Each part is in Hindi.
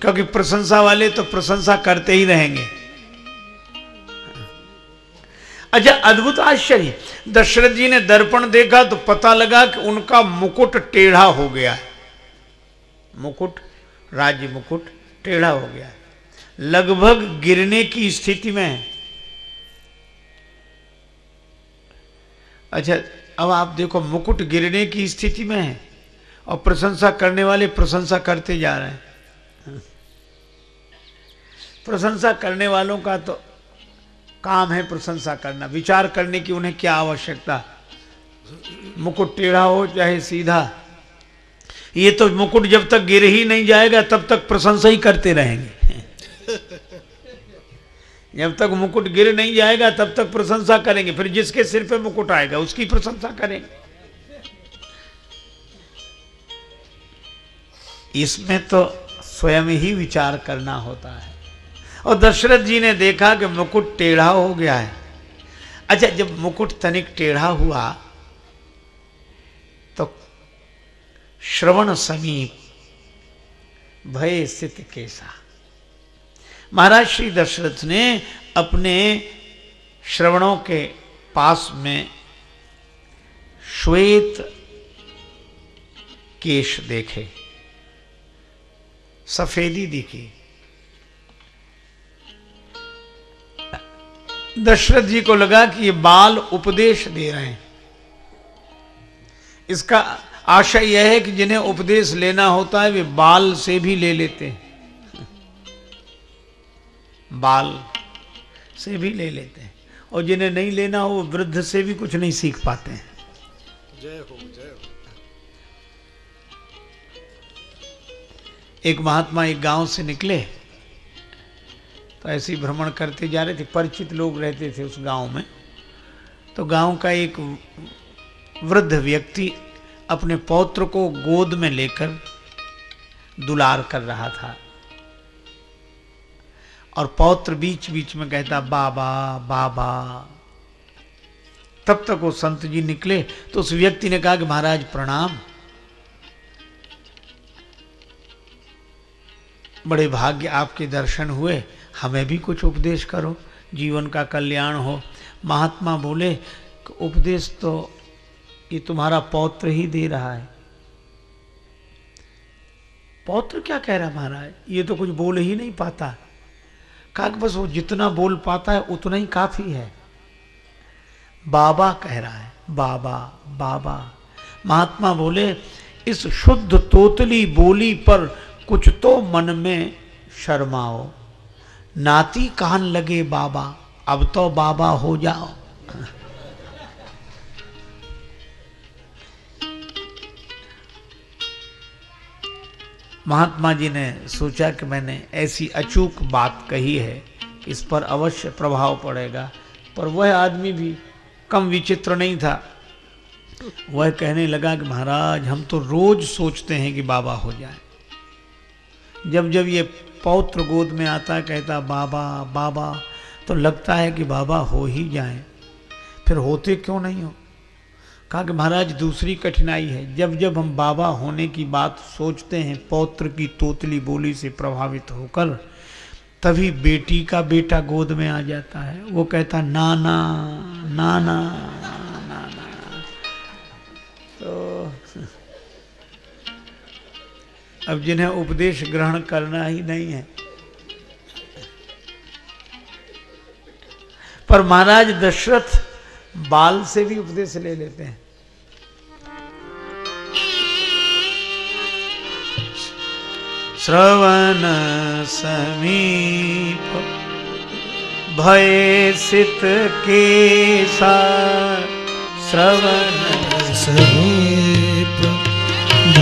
क्योंकि प्रशंसा वाले तो प्रशंसा करते ही रहेंगे। अच्छा अद्भुत आश्चर्य। दशरथ जी ने दर्पण देखा तो पता लगा कि उनका मुकुट टेढ़ा हो गया। है मुकुट राज्य मुकुट, टेढ़ा हो गया। है लगभग गिरने की स्थिति में है। अच्छा अब आप देखो, मुकुट गिरने की स्थिति में है और प्रशंसा करने वाले प्रशंसा करते जा रहे हैं। प्रशंसा करने वालों का तो काम है प्रशंसा करना। विचार करने की उन्हें क्या आवश्यकता? मुकुट टेढ़ा हो चाहे सीधा। ये तो मुकुट जब तक गिर ही नहीं जाएगा, तब तक प्रशंसा ही करते रहेंगे। जब तक मुकुट गिर नहीं जाएगा, तब तक प्रशंसा करेंगे। फिर जिसके सिर पे मुकुट आएगा, उसकी प्रशंसा करेंगे। इसमें तो स्वयं ही विचार करना होता है। और दशरथ जी ने देखा कि मुकुट टेढ़ा हो गया है। अच्छा जब मुकुट तनिक टेढ़ा हुआ तो श्रवण समीप भय स्थित कैसा? महाराज श्री दशरथ ने अपने श्रवणों के पास में श्वेत केश देखे। सफेदी दिखी। दशरथ जी को लगा कि ये बाल उपदेश दे रहे हैं। इसका आशा यह है कि जिन्हें उपदेश लेना होता है, वे बाल से भी ले लेते हैं। बाल से भी ले लेते हैं। और जिन्हें नहीं लेना हो, वो वृद्ध से भी कुछ नहीं सीख पाते हैं। जय हो एक महात्मा एक गाँव से निकले। तो ऐसे ही भ्रमण करते जा रहे थे, परिचित लोग रहते थे उस गाँव में। तो गाँव का एक वृद्ध व्यक्ति अपने पौत्र को गोद में लेकर दुलार कर रहा था। और पौत्र बीच बीच में कहता, बाबा बाबा। तब तक वो संत जी निकले। तो उस व्यक्ति ने कहा कि, महाराज, प्रणाम। बड़े भाग्य आपके दर्शन हुए। हमें भी कुछ उपदेश करो। जीवन का कल्याण हो। महात्मा बोले, उपदेश तो ये तुम्हारा पौत्र ही दे रहा है। पौत्र क्या कह रहा महाराज? ये तो कुछ बोल ही नहीं पाता। कि बस वो जितना बोल पाता है, उतना ही काफ़ी है। बाबा कह रहा है, बाबा बाबा। महात्मा बोले, इस शुद्ध, तोतली बोली पर कुछ तो मन में शर्माओ। नाती कान लगे बाबा, अब तो बाबा हो जाओ। महात्मा जी ने सोचा कि मैंने ऐसी अचूक बात कही है, इस पर अवश्य प्रभाव पड़ेगा, पर वह आदमी भी कम विचित्र नहीं था। वह कहने लगा कि महाराज, हम तो रोज सोचते हैं कि बाबा हो जाए। जब जब ये पौत्र गोद में आता कहता, बाबा बाबा तो लगता है कि बाबा हो ही जाए। फिर होते क्यों नहीं हो? कहा कि महाराज, दूसरी कठिनाई है। जब जब हम बाबा होने की बात सोचते हैं, पौत्र की तोतली बोली से प्रभावित होकर, तभी बेटी का बेटा गोद में आ जाता है। वो कहता, नाना नाना अब जिन्हें उपदेश ग्रहण करना ही नहीं है। पर महाराज दशरथ बाल से भी उपदेश ले लेते हैं। श्रवण समीप भय सित के श्रवण समीप।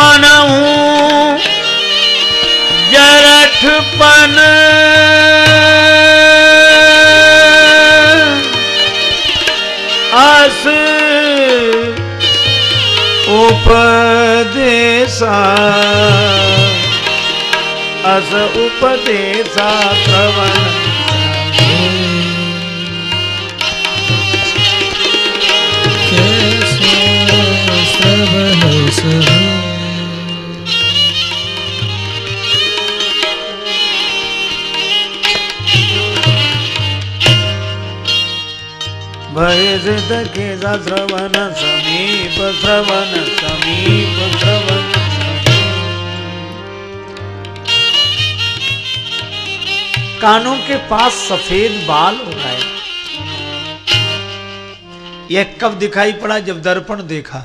मनहूँ लठपन अस उपदेशा। अस उपदेशा श्रवण भय सिद्ध केसा श्रवण समीप श्रवण समीप, श्रवण कानों के पास सफ़ेद बाल हो गए यह कब दिखाई पड़ा जब दर्पण देखा?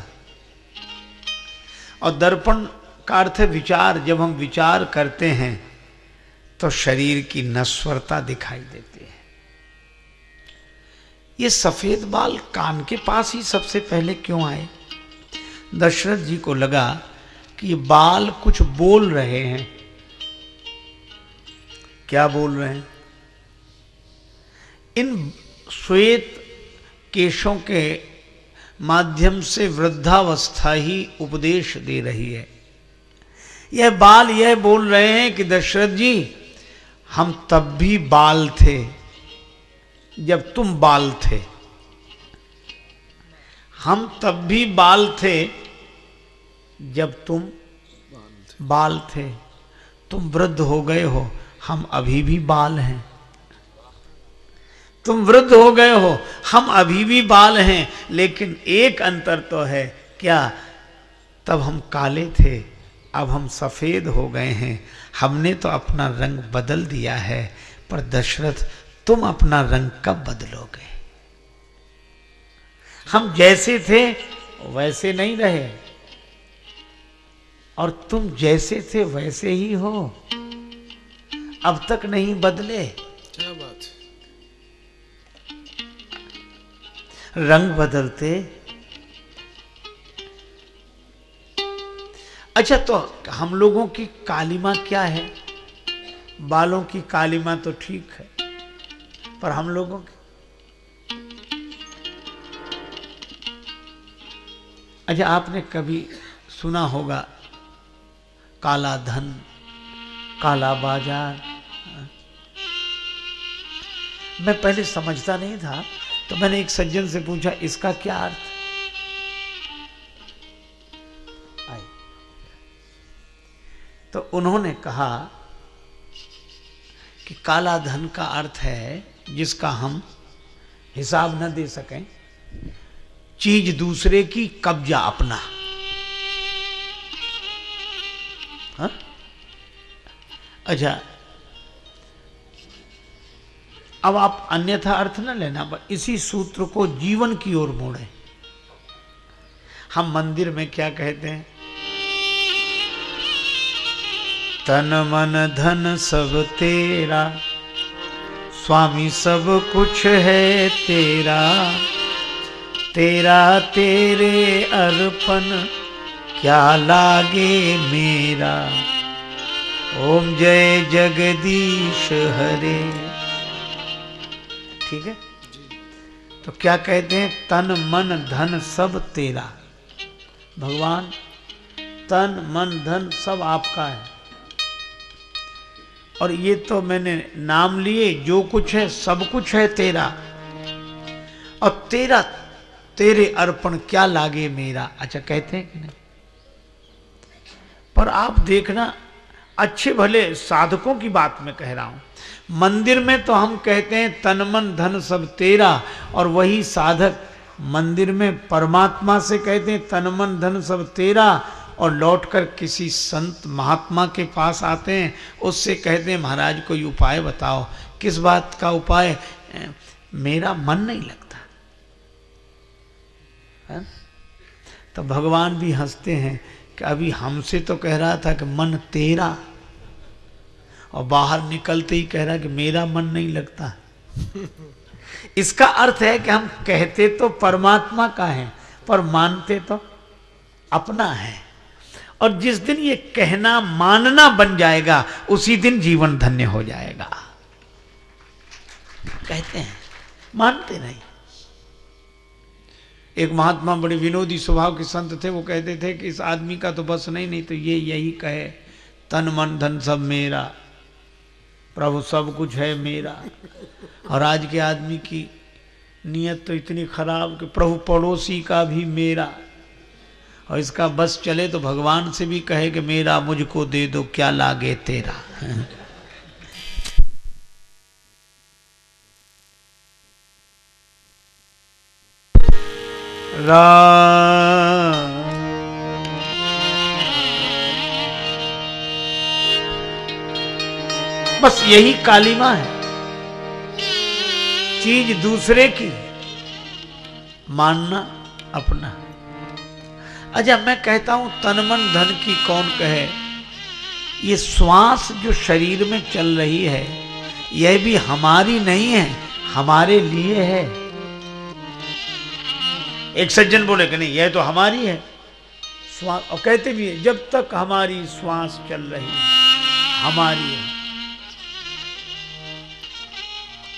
और दर्पण का अर्थ विचार। जब हम विचार करते हैं तो शरीर की नश्वरता दिखाई देती है। ये सफ़ेद बाल कान के पास ही सबसे पहले क्यों आए? दशरथ जी को लगा कि ये बाल कुछ बोल रहे हैं। क्या बोल रहे हैं? इन श्वेत केशों के माध्यम से वृद्धावस्था ही उपदेश दे रही है। यह बाल यह बोल रहे हैं कि दशरथ जी, हम तब भी बाल थे। जब तुम बाल थे। हम तब भी बाल थे जब तुम बाल थे। तुम वृद्ध हो गए हो, हम अभी भी बाल हैं। तुम वृद्ध हो गए हो, हम अभी भी बाल हैं, लेकिन एक अंतर तो है, क्या तब हम काले थे, अब हम सफ़ेद हो गए हैं। हमने तो अपना रंग बदल दिया है, पर दशरथ तुम अपना रंग कब बदलोगे? हम जैसे थे वैसे नहीं रहे। और तुम जैसे थे वैसे ही हो। अब तक नहीं बदले। क्या बात रंग बदलते। अच्छा तो हम लोगों की कालिमा क्या है? बालों की कालिमा तो ठीक है। पर हम लोगों की अच्छा आपने कभी सुना होगा, काला धन, काला बाज़ार? मैं पहले समझता नहीं था तो मैंने एक सज्जन से पूछा, इसका क्या अर्थ? तो उन्होंने कहा कि काला धन का अर्थ है जिसका हम हिसाब न दे सकें, चीज़ दूसरे की कब्जा अपना। हाँ? अच्छा अब आप अन्यथा अर्थ न लेना, पर इसी सूत्र को जीवन की ओर मोड़े। हम मंदिर में क्या कहते हैं? तन मन धन सब तेरा स्वामी सब कुछ है तेरा तेरा तेरे अर्पण, क्या लागे मेरा? ओम जय जगदीश हरे। ठीक है? तो क्या कहते हैं, तन, मन, धन सब तेरा। भगवान, तन, मन, धन सब आपका है। और ये तो मैंने नाम लिए, जो कुछ है, सब कुछ है तेरा। और तेरा, तेरे अर्पण क्या लागे मेरा? अच्छा कहते हैं कि नहीं? पर आप देखना, अच्छे भले साधकों की बात मैं कह रहा हूँ। मंदिर में तो हम कहते हैं, तन मन धन सब तेरा। और वही साधक मंदिर में परमात्मा से कहते हैं, तन मन धन सब तेरा। और लौटकर किसी संत महात्मा के पास आते हैं, उससे कहते हैं महाराज, कोई उपाय बताओ। किस बात का उपाय? मेरा मन नहीं लगता। है? तो भगवान भी हँसते हैं कि अभी हमसे तो कह रहा था कि मन तेरा, और बाहर निकलते ही कह रहा कि मेरा मन नहीं लगता। इसका अर्थ है कि हम कहते तो परमात्मा का है, पर मानते तो अपना है। और जिस दिन ये कहना मानना बन जाएगा, उसी दिन जीवन धन्य हो जाएगा। कहते हैं, मानते नहीं। एक महात्मा बड़े विनोदी स्वभाव के संत थे, वो कहते थे कि इस आदमी का तो बस नहीं नहीं तो ये यही कहे, तन मन धन सब मेरा, प्रभु सब कुछ है मेरा। और आज के आदमी की नीयत तो इतनी खराब कि प्रभु पड़ोसी का भी मेरा। और इसका बस चले तो भगवान से भी कहे कि मेरा मुझको दे दो, क्या लागे तेरा? बस यही कालीमा है। चीज़ दूसरे की, मानना, अपना। अच्छा मैं कहता हूँ तन मन धन की कौन कहे? ये श्वास जो शरीर में चल रही है, यह भी हमारी नहीं है, हमारे लिए है। एक सज्जन बोले कि नहीं, यह तो हमारी है। श्वास और कहते भी है, जब तक हमारी श्वास चल रही है, हमारी है।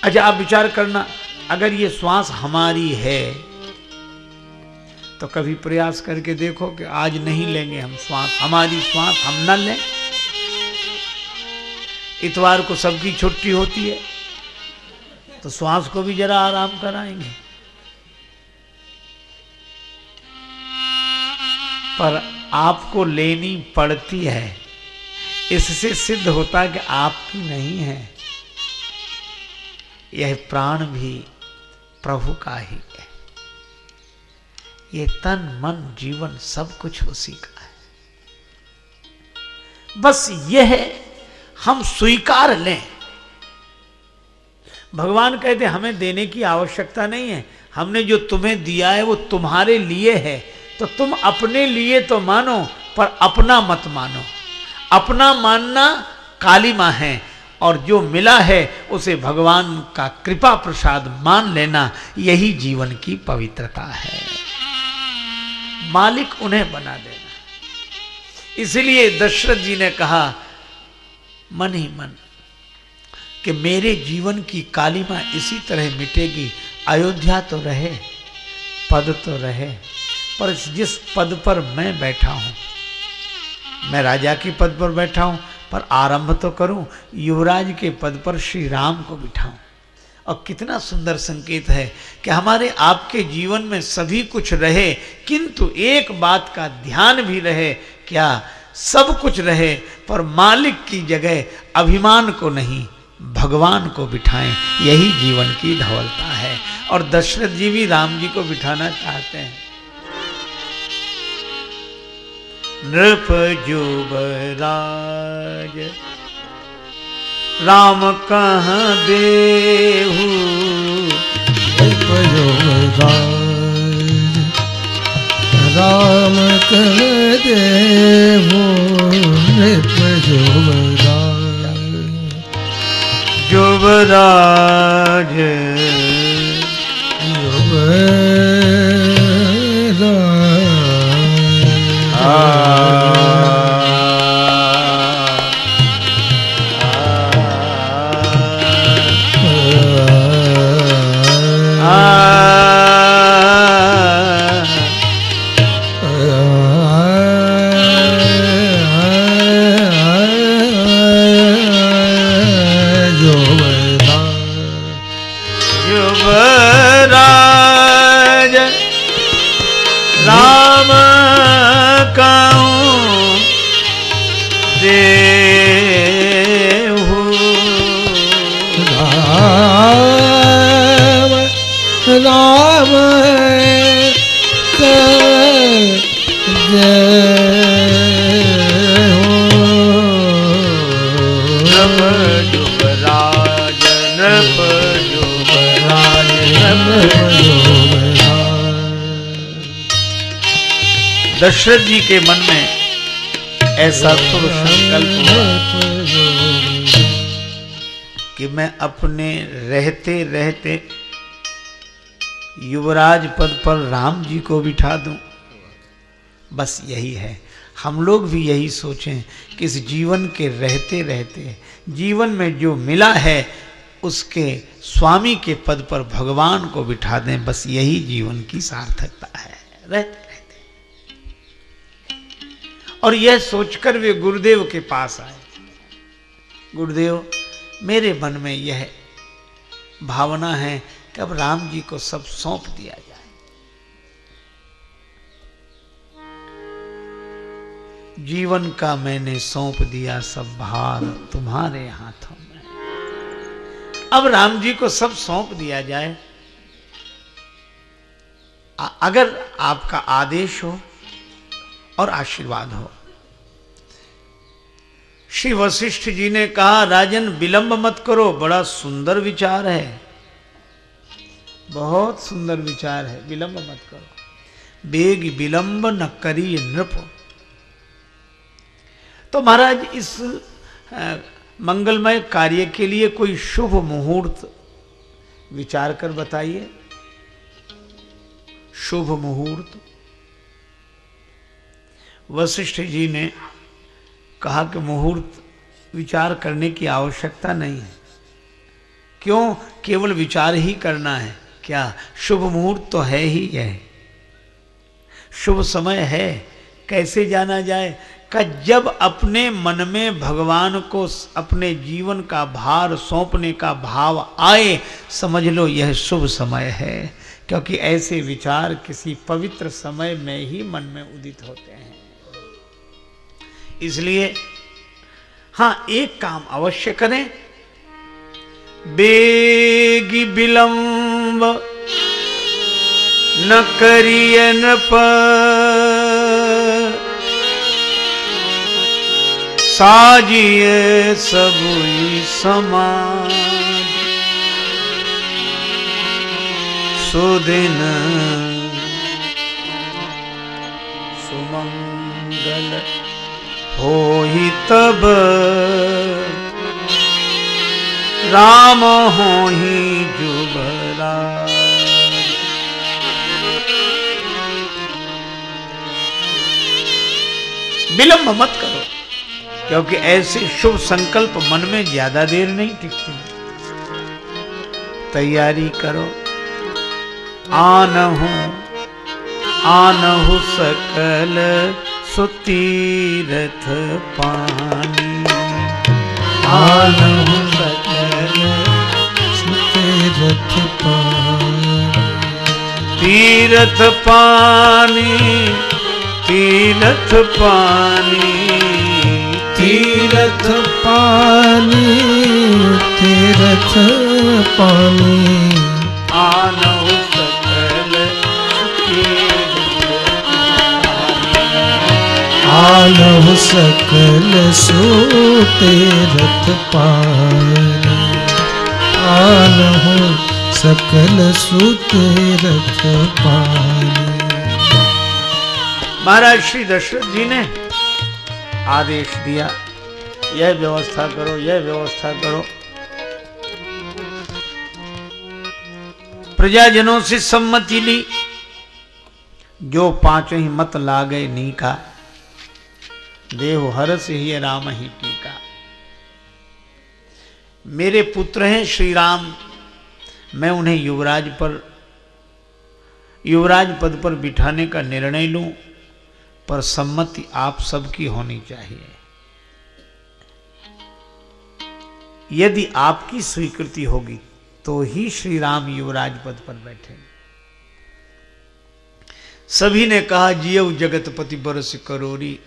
अच्छा आप विचार करना, अगर ये श्वास हमारी है तो कभी प्रयास करके देखो कि आज नहीं लेंगे हम श्वास, हमारी श्वास हम न लें। इतवार को सबकी छुट्टी होती है तो श्वास को भी जरा आराम कराएँगे। पर आपको लेनी पड़ती है, इससे सिद्ध होता कि आपकी नहीं है। यह प्राण भी प्रभु का है ये तन, मन, जीवन सब कुछ उसी का है। बस यह हम स्वीकार लें। भगवान कहते, हमें देने की आवश्यकता नहीं है। हमने जो तुम्हें दिया है, वो तुम्हारे लिए है। तो तुम अपने लिए तो मानो, पर अपना मत मानो। अपना मानना काली माँ है, और जो मिला है, उसे भगवान का कृपा प्रसाद मान लेना। यही जीवन की पवित्रता है। मालिक उन्हें बना देना। इसलिए दशरथ जी ने कहा, मन ही मन, कि मेरे जीवन की कालीमा इसी तरह मिटेगी। अयोध्या तो रहे, पद तो रहे, पर जिस पद पर मैं बैठा हूँ, मैं राजा के पद पर बैठा हूँ, पर आरंभ तो करूँ, युवराज के पद पर श्री राम को बिठाऊं। और कितना सुंदर संकेत है कि हमारे आपके जीवन में सभी कुछ रहे, किंतु एक बात का ध्यान भी रहे, क्या सब कुछ रहे, पर मालिक की जगह अभिमान को नहीं, भगवान को बिठाएँ, यही जीवन की धवलता है। और दशरथ जी भी राम जी को बिठाना चाहते हैं। नृप जुबराज राम कह देहू? राम कह देहू? नृप जुबराज जुबराज दशरथ के मन में ऐसा तो संकल्प कि मैं अपने रहते रहते युवराज पद पर राम जी को बिठा दूँ। बस यही है। हम लोग भी यही सोचें कि इस जीवन के रहते रहते, जीवन में जो मिला है, उसके स्वामी के पद पर भगवान को बिठा दें। बस यही जीवन की सार्थकता है। रहते और यह सोचकर वे गुरुदेव के पास आए। गुरुदेव, मेरे मन में यह भावना है कि अब राम जी को सब सौंप दिया जाए। जीवन का मैंने सौंप दिया सब भार तुम्हारे हाथों में। अब राम जी को सब सौंप दिया जाए। अगर आपका आदेश हो और आशीर्वाद हो। श्री वशिष्ठ जी ने कहा, राजन, विलंब मत करो, बड़ा सुंदर विचार है। बहुत सुंदर विचार है, विलंब मत करो। बेग विलंब न करी नृप। तो महाराज, इस मंगलमय कार्य के लिए कोई शुभ मुहूर्त विचार कर बताइए। शुभ मुहूर्त वशिष्ठ जी ने कहा कि मुहूर्त विचार करने की आवश्यकता नहीं है। क्यों? केवल विचार ही करना है। क्या शुभ मुहूर्त तो है ही है। शुभ समय है। कैसे जाना जाए? का जब अपने मन में भगवान को अपने जीवन का भार, सौंपने का भाव आए, समझ लो यह शुभ समय है। क्योंकि ऐसे विचार किसी पवित्र समय में ही मन में उदित होते हैं। इसलिए हाँ एक काम अवश्य करें। बेगी विलंब न करिए न साजिए सब समाज। सुदिन सुमंगल। हो ही तब। राम हो ही जुबरा। विलंब मत करो, क्योंकि ऐसे शुभ संकल्प मन में ज़्यादा देर नहीं टिकते। तैयारी करो, आन हूँ आन हूँ सकल। सुतीरथ पानी। आन हूँ सकल सुतीरथ पानी। तीरथ पानी तीरथ पानी। तीरथ पानी तीरथ पानी। आलव सकल सुतीरथ पानी आलव सकल सुतीरथ पानी महाराज श्री दशरथ जी ने आदेश दिया, यह व्यवस्था करो, यह व्यवस्था करो। प्रजाजनों से सम्मति ली, जो पाँचों ही मत ला गए नीका। देव हरस ही राम ही टीका। मेरे पुत्र हैं श्री राम मैं उन्हें युवराज पर, युवराज पद पर बिठाने का निर्णय लूँ, पर सम्मति आप सबकी होनी चाहिए। यदि आपकी स्वीकृति होगी तो ही श्री राम युवराज पद पर बैठे। सभी ने कहा जियव जगतपति बरस करोरी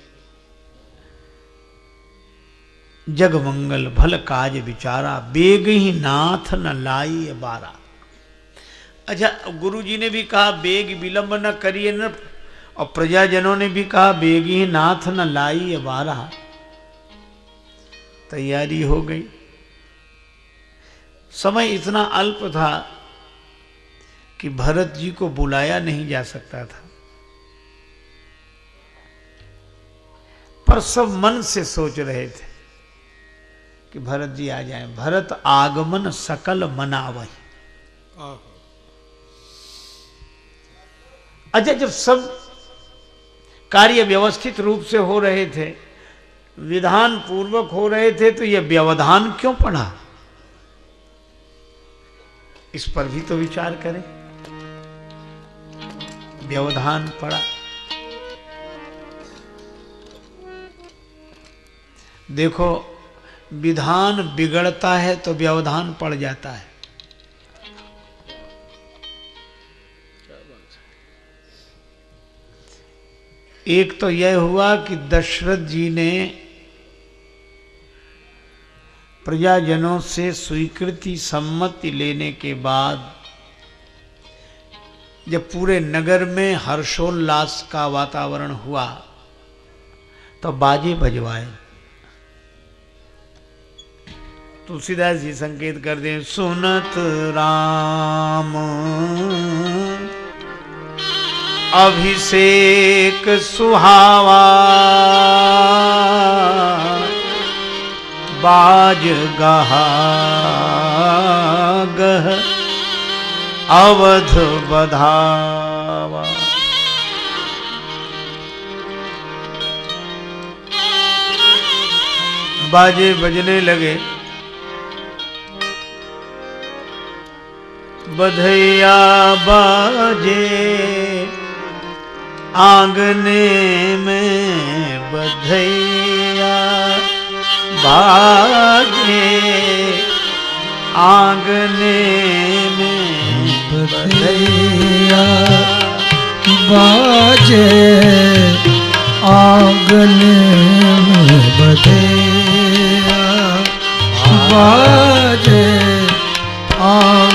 जग मंगल भल काज विचारा, बेग ही नाथ न लाई बारा अच्छा गुरु जी ने भी कहा, बेग विलंब न करिए न और प्रजाजनों ने भी कहा, बेग ही नाथ न लाई बारा तैयारी हो गई। समय इतना अल्प था कि भरत जी को बुलाया नहीं जा सकता था। पर सब मन से सोच रहे थे। कि भरत जी आ जाए। भरत आगमन सकल मनावही। अच्छा जब सब कार्य व्यवस्थित रूप से हो रहे थे विधान पूर्वक हो रहे थे तो यह व्यवधान क्यों पड़ा? इस पर भी तो विचार करें। व्यवधान पड़ा। देखो विधान बिगड़ता है तो व्यवधान पड़ जाता है। एक तो यह हुआ कि दशरथ जी ने प्रजाजनों से स्वीकृति सम्मति लेने के बाद जब पूरे नगर में हर्षोल्लास का वातावरण हुआ तो बाजे बजवाए तुलसीदास जी संकेत कर दें, सुनत राम। अभिषेक सुहावा। बाज गहा गह, अवध बधावा। बाजे बजने लगे। बधैया बाजे आंगने में बधैया बाजे आंगने में बधैया। बाजे आँगन में बधैया। बाजे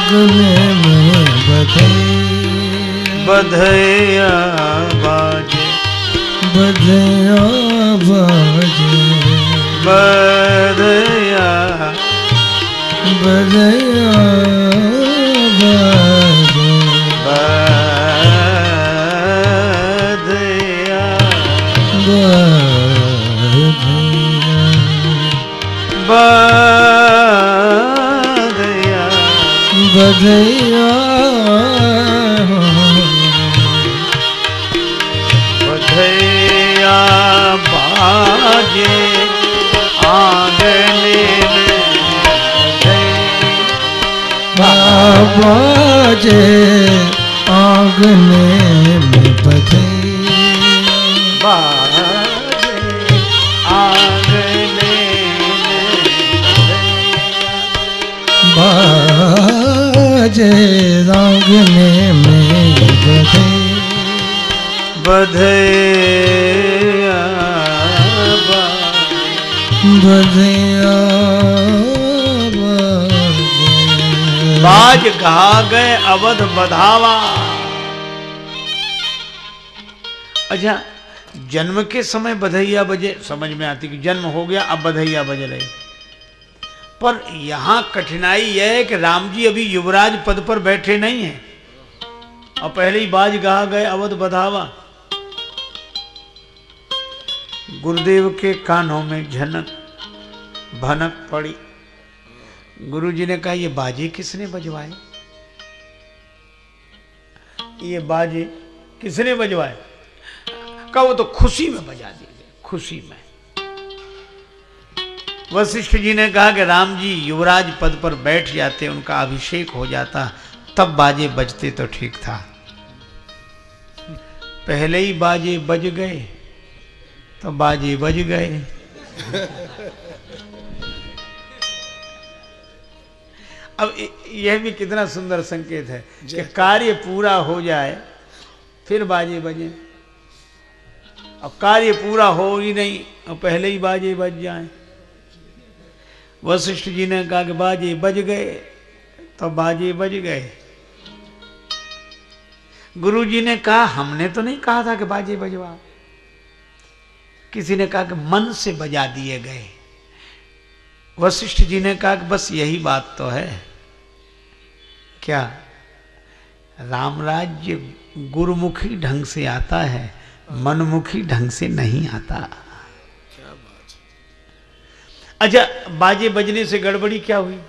आँगन में बधैया बधैया बाजे बधैया बाजे बधैया बधैया बधैया बधैया बाजे आंगने में बाजे बधैया बधैया बाज कहा गए अवध बधावा। अच्छा जन्म के समय बधैया बजे समझ में आती कि जन्म हो गया अब बधैया बज रही। पर यहाँ कठिनाई यह है कि राम जी अभी युवराज पद पर बैठे नहीं हैं। और पहले ही बाज कहा गए अवध बधावा। गुरुदेव के कानों में झनक, भनक पड़ी। गुरुजी ने कहा, ये बाजे किसने बजवाए? ये बाजे किसने बजवाए? कहा, वो तो खुशी में बजा दीजिए, खुशी में। वशिष्ठ जी ने कहा कि राम जी युवराज पद पर बैठ जाते, उनका अभिषेक हो जाता, तब बाजे बजते तो ठीक था। पहले ही बाजे बज गए तो बाजे बज गए। अब यह भी कितना सुंदर संकेत है कि कार्य पूरा हो जाए फिर बाजे बजे। अब कार्य पूरा हो ही नहीं और पहले ही बाजे बज जाए। वशिष्ठ जी ने कहा कि बाजे बज गए तो बाजे बज गए। गुरु जी ने कहा हमने तो नहीं कहा था कि बाजे बजवा। किसी ने कहा कि मन से बजा दिए गए। वशिष्ठ जी ने कहा कि बस यही बात तो है। क्या राम राज्य गुरुमुखी ढंग से आता है मनमुखी ढंग से नहीं आता? अच्छा बाजे बजने से गड़बड़ी क्या हुई?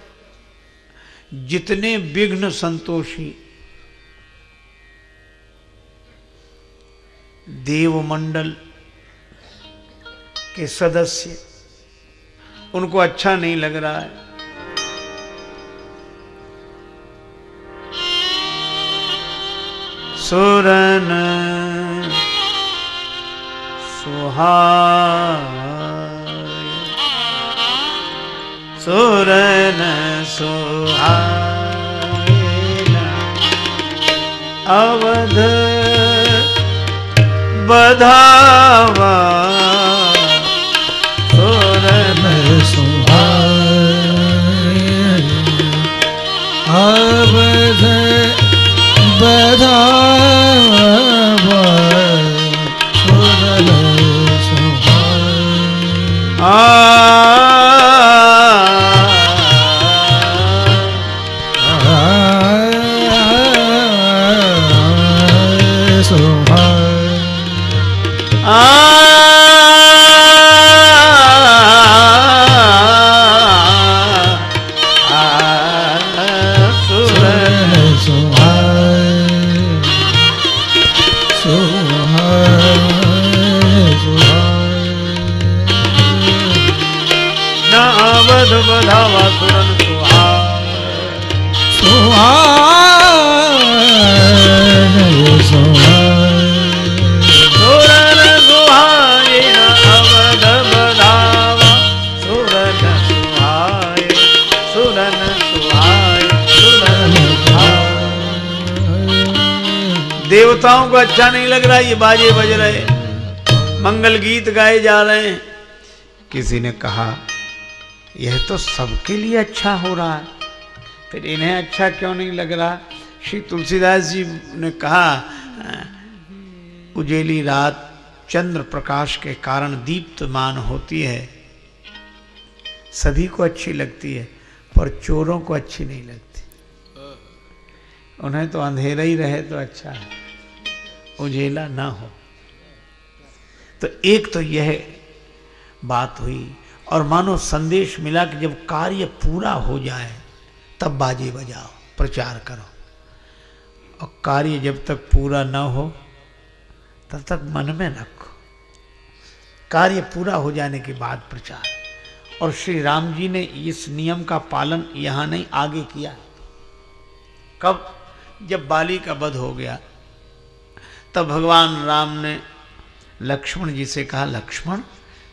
जितने विघ्न संतोषी देवमंडल के सदस्य। उनको अच्छा नहीं लग रहा है। सुरन सुहाय। सुरन सुहाय। अवध बधावा। बधावा सुरन सुहाय देवताओं को अच्छा नहीं लग रहा, ये बाजे बज रहे मंगल गीत गाए जा रहे हैं। किसी ने कहा यह तो सबके लिए अच्छा हो रहा है। फिर इन्हें अच्छा क्यों नहीं लग रहा? श्री तुलसीदास जी ने कहा, उजेली रात चंद्र प्रकाश के कारण दीप्तमान होती है। सभी को अच्छी लगती है, पर चोरों को अच्छी नहीं लगती। उन्हें तो अंधेरा ही रहे तो अच्छा है। उजेला ना हो। तो एक तो यह बात हुई और मानो संदेश मिला कि जब कार्य पूरा हो जाए, तब बाजे बजाओ, प्रचार करो। और कार्य जब तक पूरा न हो, तब तक मन में रखो। कार्य पूरा हो जाने के बाद प्रचार। और श्री राम जी ने इस नियम का पालन यहाँ नहीं आगे किया। कब? जब बाली का वध हो गया, तब भगवान राम ने लक्ष्मण जी से कहा, लक्ष्मण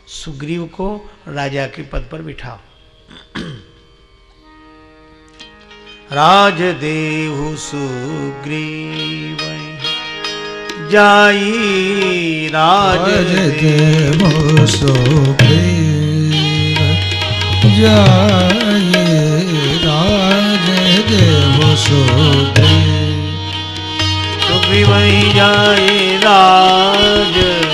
सुग्रीव को राजा के पद पर बिठाओ। जाई राज राज देव सुग्रीव जाये राज देव सुग्रीव सुग्रीव जाई राज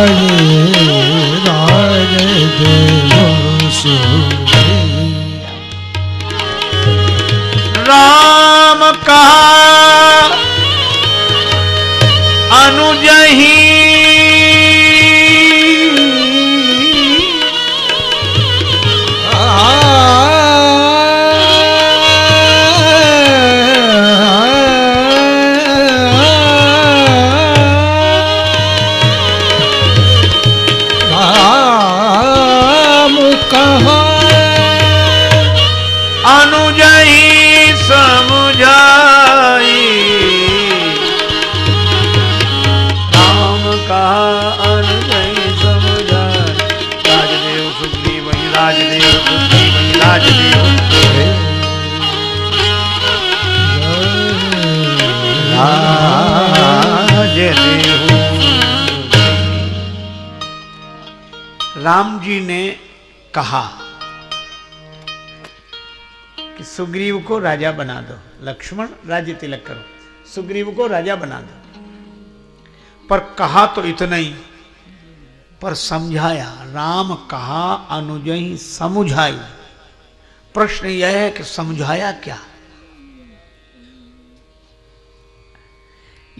राम जी ने कहा कि सुग्रीव को राजा बना दो। लक्ष्मण, राज्य तिलक करो। सुग्रीव को राजा बना दो। पर कहा तो इतना ही। पर समझाया, राम कहा अनुजही समुझाई। प्रश्न यह है कि समझाया क्या?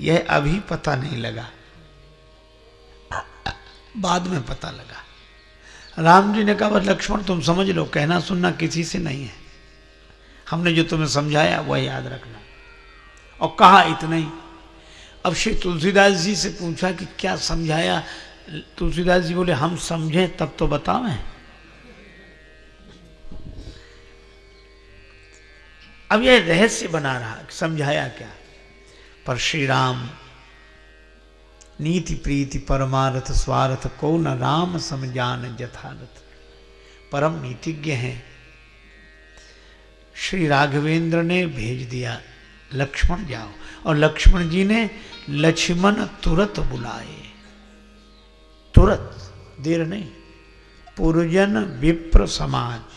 यह अभी पता नहीं लगा। बाद में पता लगा। राम जी ने कहा लक्ष्मण, तुम समझ लो, कहना सुनना किसी से नहीं है। हमने जो तुम्हें समझाया, वह याद रखना। और कहा इतना ही। अब श्री तुलसीदास जी से पूछा कि क्या समझाया? तुलसीदास जी बोले, हम समझें, तब तो बतावें। अब यह रहस्य बना रहा, समझाया क्या? पर श्री राम नीति, प्रीति, परमारथ, स्वार्थ को न राम समझान जथारथ परम नीतिज्ञ हैं। श्री राघवेंद्र ने भेज दिया, लक्ष्मण जाओ। और लक्ष्मण जी ने लक्ष्मण तुरंत बुलाए। तुरंत, देर नहीं। पुरजन विप्र समाज।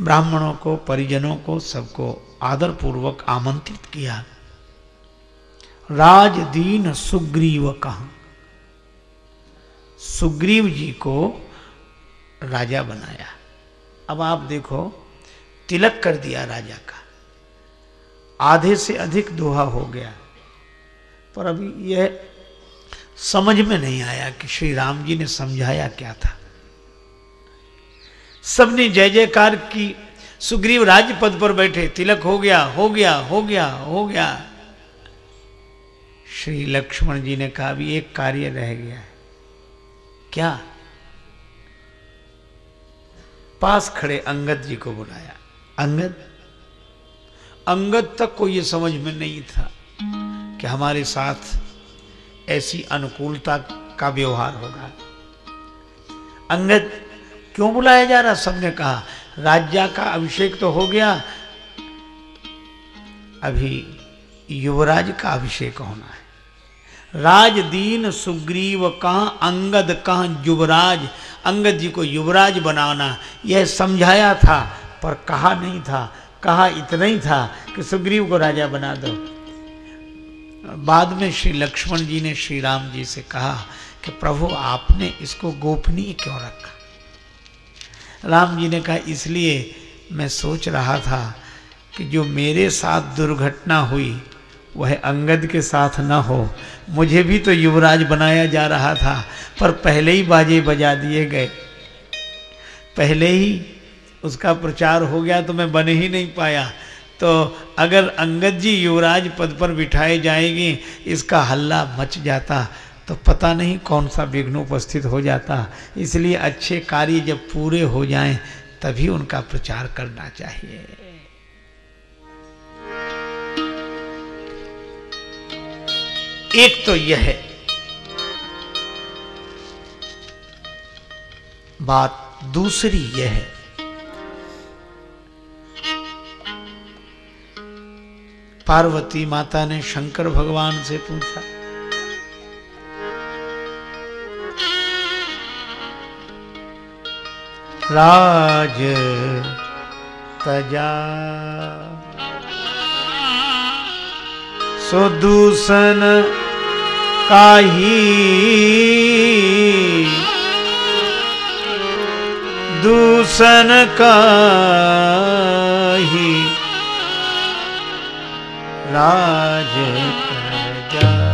ब्राह्मणों को, परिजनों को सबको आदर पूर्वक आमंत्रित किया। राजदीन सुग्रीव कहा? सुग्रीव जी को राजा बनाया। अब आप देखो, तिलक कर दिया राजा का। आधे से अधिक दोहा हो गया। पर अभी यह समझ में नहीं आया कि श्री राम जी ने समझाया क्या था। सबने जय जयकार की। सुग्रीव राज्य पद पर बैठे, तिलक हो गया हो गया हो गया हो गया। श्री लक्ष्मण जी ने कहा, अभी एक कार्य रह गया है। क्या? पास खड़े अंगद जी को बुलाया। अंगद? अंगद तक को यह समझ में नहीं था कि हमारे साथ ऐसी अनुकूलता का व्यवहार होगा। अंगद क्यों बुलाया जा रहा? सबने कहा, राज्य का अभिषेक तो हो गया। अभी युवराज का अभिषेक होना है। राजदीन सुग्रीव कहा, अंगद कहा युवराज? अंगद जी को युवराज बनाना, यह समझाया था, पर कहा नहीं था। कहा इतना ही था कि सुग्रीव को राजा बना दो। बाद में श्री लक्ष्मण जी ने श्री राम जी से कहा कि प्रभु, आपने इसको गोपनीय क्यों रखा? राम जी ने कहा, इसलिए मैं सोच रहा था कि जो मेरे साथ दुर्घटना हुई, वह अंगद के साथ न हो। मुझे भी तो युवराज बनाया जा रहा था, पर पहले ही बाजे बजा दिए गए। पहले ही उसका प्रचार हो गया तो मैं बन ही नहीं पाया। तो अगर अंगद जी युवराज पद पर बिठाए जाएँगे, इसका हल्ला मच जाता। तो पता नहीं कौन सा विघ्न उपस्थित हो जाता। इसलिए अच्छे कार्य जब पूरे हो जाएँ, तभी उनका प्रचार करना चाहिए। एक तो यह है, बात दूसरी यह है, पार्वती माता ने शंकर भगवान से पूछा राज तजा। सुदूषण काही। दूषण काही। राज तजा।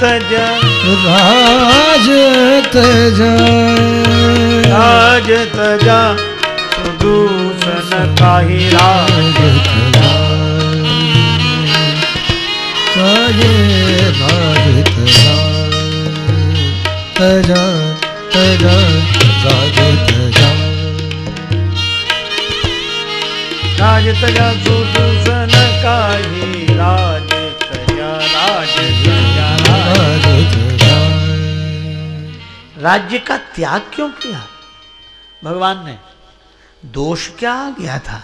तजा। राज तज। राज तजा। सुदूषण काही राज। तजा। तजा। राज तजा। राज तजा। सुदूषण राज्य का त्याग क्यों किया? भगवान ने दोष क्या गया था?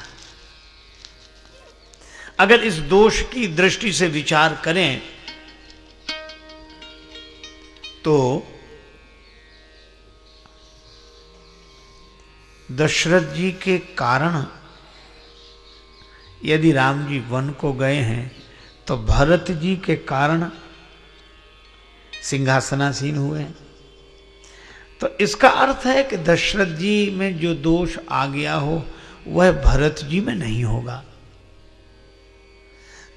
अगर इस दोष की दृष्टि से विचार करें तो दशरथ जी के कारण यदि राम जी वन को गए हैं तो भरत जी के कारण सिंहासनासीन हुए हैं। तो इसका अर्थ है कि दशरथ जी में जो दोष आ गया हो, वह भरत जी में नहीं होगा।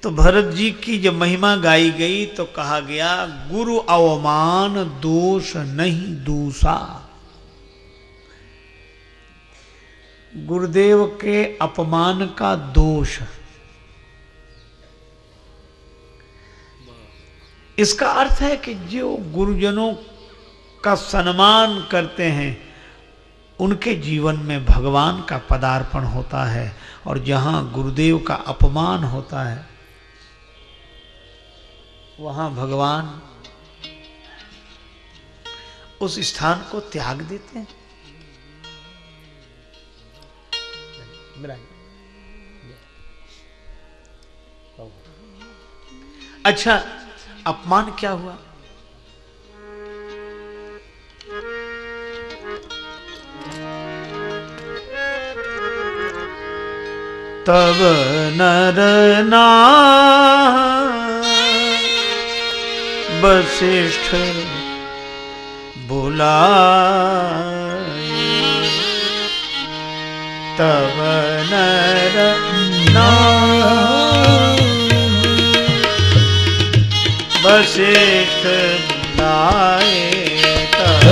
तो भरत जी की जब महिमा गाई गई तो कहा गया, गुरु अवमान दोष नहीं दूसा। गुरुदेव के अपमान का दोष। इसका अर्थ है कि जो गुरुजनों का सम्मान करते हैं, उनके जीवन में भगवान का पदार्पण होता है और जहाँ गुरुदेव का अपमान होता है, वहाँ भगवान उस स्थान को त्याग देते हैं। अच्छा अपमान क्या हुआ? तब नर ना। वशिष्ठ बुला तब नर ना। वशिष्ठ बुलाए तब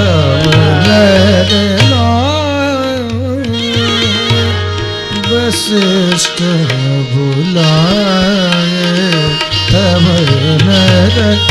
वशिष्ठ बुलाए तब नर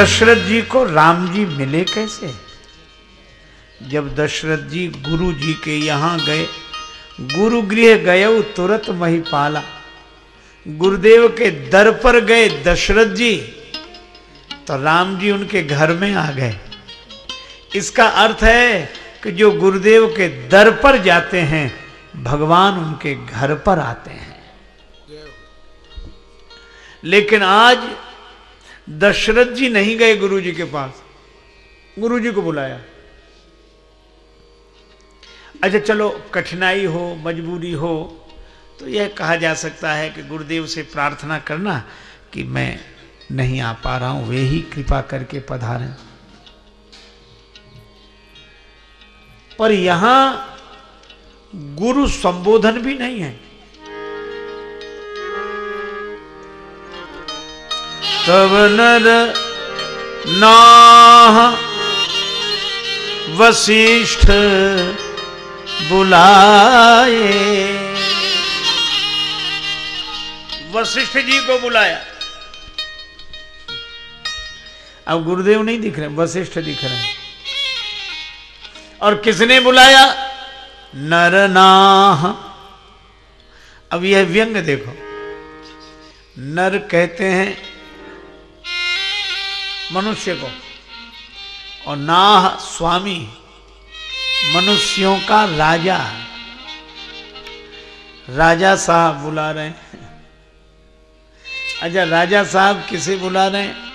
दशरथ जी को राम जी मिले कैसे? जब दशरथ जी गुरु जी के यहाँ गए, गुरु गृह गए तुरंत महिपाला गुरुदेव के दर पर गए दशरथ जी तो राम जी उनके घर में आ गए। इसका अर्थ है कि जो गुरुदेव के दर पर जाते हैं, भगवान उनके घर पर आते हैं। लेकिन आज दशरथ जी नहीं गए गुरु जी के पास। गुरु जी को बुलाया। अच्छा चलो, कठिनाई हो, मजबूरी हो तो यह कहा जा सकता है कि गुरुदेव से प्रार्थना करना कि मैं नहीं आ पा रहा हूँ, वे ही कृपा करके पधारें। पर यहाँ गुरु संबोधन भी नहीं है। तब नर नाह वशिष्ठ बुलाए। वशिष्ठ जी को बुलाया। अब गुरुदेव नहीं दिख रहे, वशिष्ठ दिख रहे हैं। और किसने बुलाया? नरनाह अब यह व्यंग देखो। नर कहते हैं मनुष्य को। और नाह स्वामी मनुष्यों का राजा राजा साहब बुला रहे हैं। अच्छा राजा साहब किसे बुला रहे हैं?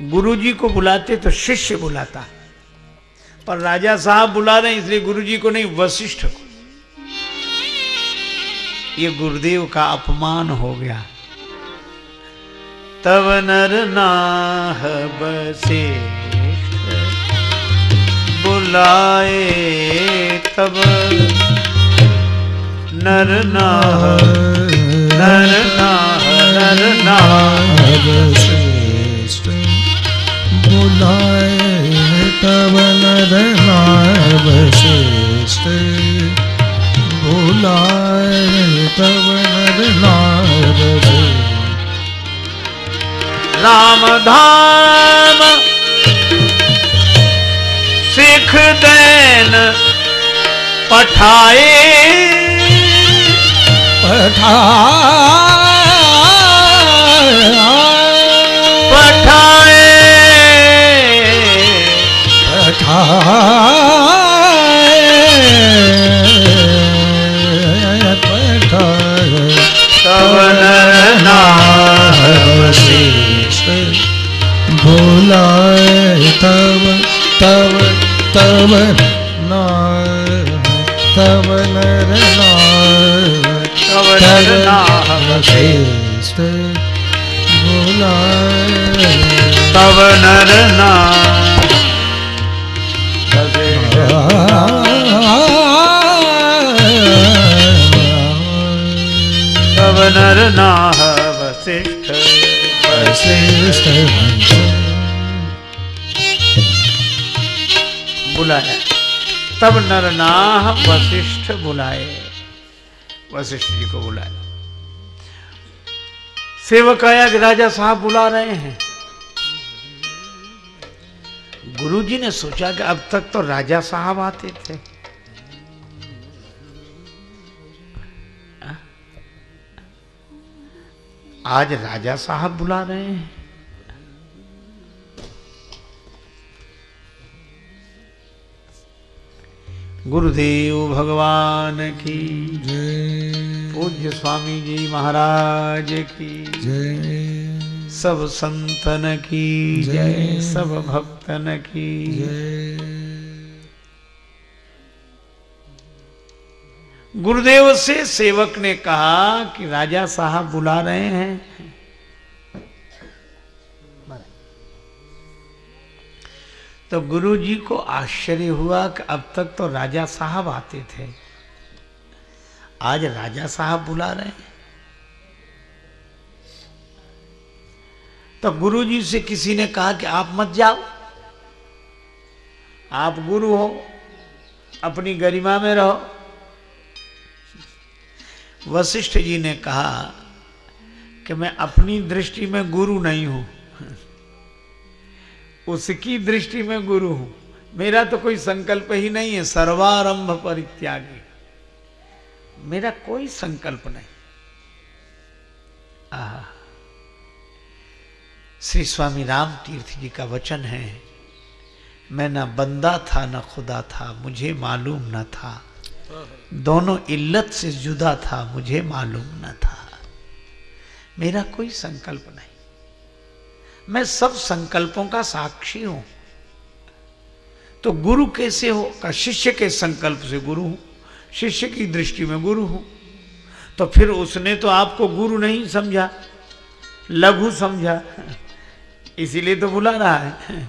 गुरुजी को बुलाते तो शिष्य बुलाता। पर राजा साहब बुला रहे हैं, इसलिए गुरुजी को नहीं, वशिष्ठ को। ये गुरुदेव का अपमान हो गया। तब नर नाह बसे। बुलाए तब नर नाह नर नाह नर नाह। श्रेष्ठ बुलाए तब नर नाम श्रेष्ठ बुलाए तब नर नाम राम धाम। सिख दैन पठाए। पठा पठाए। पठा तब नाम तब नर नाम तब नर श्रेष्ठ तब नर तब नर नाह वशिष्ठ श्रेष्ठ बुलाया तब नर नाह वशिष्ठ बुलाए। वशिष्ठ जी को बुलाया सेवक आया कि राजा साहब बुला रहे हैं। गुरुजी ने सोचा कि अब तक तो राजा साहब आते थे। आज राजा साहब बुला रहे हैं। गुरुदेव भगवान की। जय। पूज्य स्वामी जी महाराज की। जय। सब संतन की जय। सब भक्तन की। जय। गुरुदेव से सेवक ने कहा कि राजा साहब बुला रहे हैं। तो गुरु जी को आश्चर्य हुआ कि अब तक तो राजा साहब आते थे। आज राजा साहब बुला रहे हैं। तो गुरु जी से किसी ने कहा कि आप मत जाओ। आप गुरु हो, अपनी गरिमा में रहो। वशिष्ठ जी ने कहा कि मैं अपनी दृष्टि में गुरु नहीं हूँ। उसकी दृष्टि में गुरु हूँ। मेरा तो कोई संकल्प ही नहीं है, सर्वारंभ परित्यागी। मेरा कोई संकल्प नहीं। आहा श्री स्वामी राम तीर्थ जी का वचन है, मैं न बंदा था, ना खुदा था, मुझे मालूम न था। दोनों इल्लत से जुदा था, मुझे मालूम न था। मेरा कोई संकल्प नहीं। मैं सब संकल्पों का साक्षी हूँ। तो गुरु कैसे हो? का शिष्य के संकल्प से गुरु हूँ। शिष्य की दृष्टि में गुरु हूँ। तो फिर उसने तो आपको गुरु नहीं समझा, लघु समझा। इसीलिए तो बुला रहा है।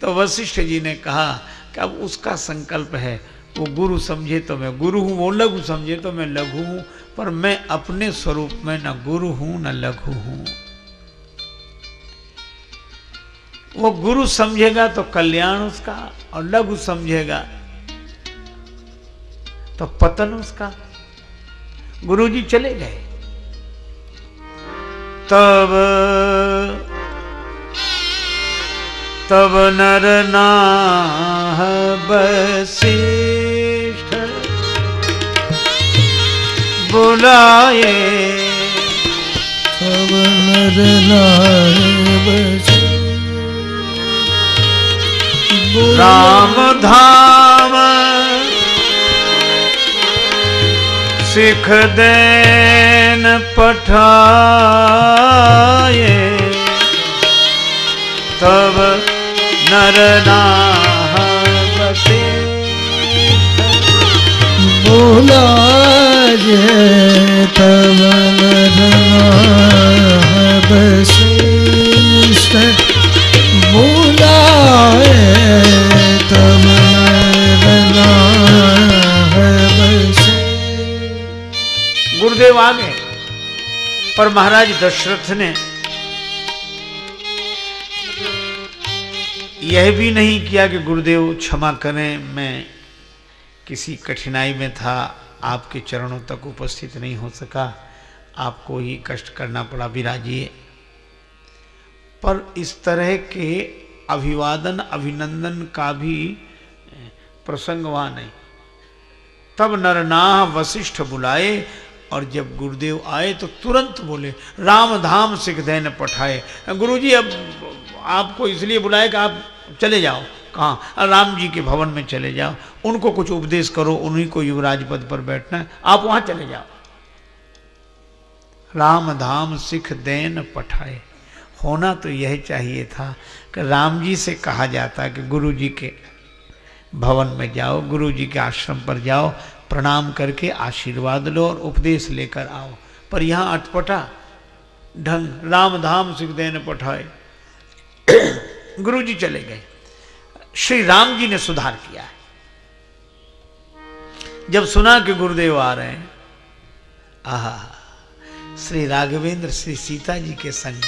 तो वशिष्ठ जी ने कहा कि अब उसका संकल्प है, वो गुरु समझे तो मैं गुरु हूँ, वो लघु समझे तो मैं लघु हूँ, पर मैं अपने स्वरूप में न गुरु हूँ, न लघु हूँ। वो गुरु समझेगा तो कल्याण उसका और लघु समझेगा तो पतन उसका। गुरु जी चले गए। तब तब नर नाह बशिष्ठ बुलाए। तब नर नाम राम धाम। सिख देन पठाए। तब नर नाह बसे बुलाए तब बशिष्ठ गुरुदेव आ गए, पर महाराज दशरथ ने यह भी नहीं किया कि गुरुदेव क्षमा करें, मैं किसी कठिनाई में था, आपके चरणों तक उपस्थित नहीं हो सका, आपको ही कष्ट करना पड़ा, विराजिए। पर इस तरह के अभिवादन, अभिनंदन का भी प्रसंग वहाँ नहीं। तब नरनाह वशिष्ठ बुलाए और जब गुरुदेव आए तो तुरंत बोले राम धाम सिख दैन पठाए। गुरु जी अब आपको इसलिए बुलाए कि आप चले जाओ। कहाँ? राम जी के भवन में चले जाओ। उनको कुछ उपदेश करो, उन्हीं को युवराज पद पर बैठना है। आप वहाँ चले जाओ। राम धाम सिख देन पठाए। होना तो यह चाहिए था कि राम जी से कहा जाता कि गुरु जी के भवन में जाओ गुरु जी के आश्रम पर जाओ, प्रणाम करके आशीर्वाद लो और उपदेश लेकर आओ। पर यहाँ अटपटा ढंग राम धाम सिख देन पठाए। गुरु जी चले गए। श्री राम जी ने सुधार किया है। जब सुना कि गुरुदेव आ रहे हैं, आहा, श्री राघवेंद्र, श्री सीता जी के संग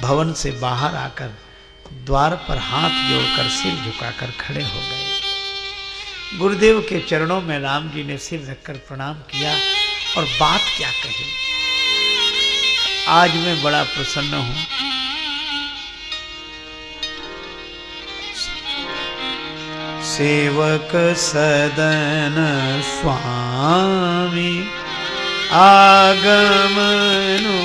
भवन से बाहर आकर द्वार पर हाथ जोड़कर सिर झुकाकर खड़े हो गए। गुरुदेव के चरणों में राम जी ने सिर रखकर प्रणाम किया और बात क्या कही? आज मैं बड़ा प्रसन्न हूँ। सेवक सदन स्वामी, आगमनु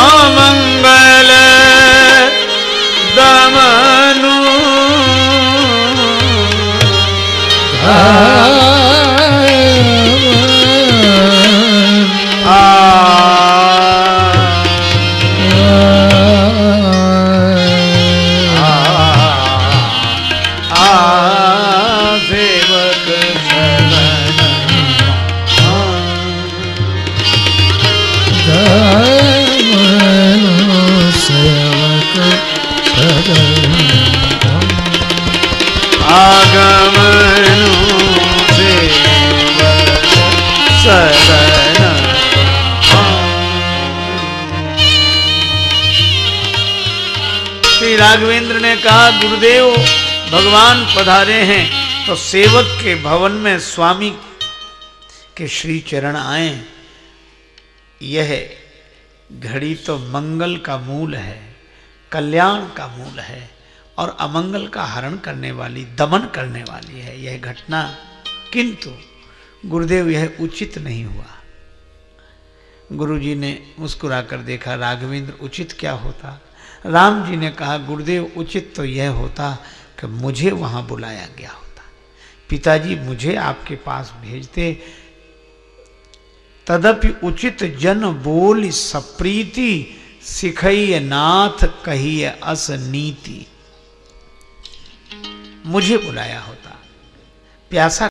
अमंगल दमनु। भगवान पधारे हैं तो सेवक के भवन में स्वामी के श्री चरण आए। यह घड़ी तो मंगल का मूल है, कल्याण का मूल है, और अमंगल का हरण करने वाली, दमन करने वाली है। यह घटना, किंतु गुरुदेव, यह उचित नहीं हुआ। गुरुजी ने मुस्कुराकर देखा, राघवेंद्र, उचित क्या होता? राम जी ने कहा, गुरुदेव, उचित तो यह होता कि मुझे वहाँ बुलाया गया होता। पिताजी मुझे आपके पास भेजते। तदपि उचित जन बोल सप्रीति सिखई नाथ कही अस नीति। मुझे बुलाया होता। प्यासा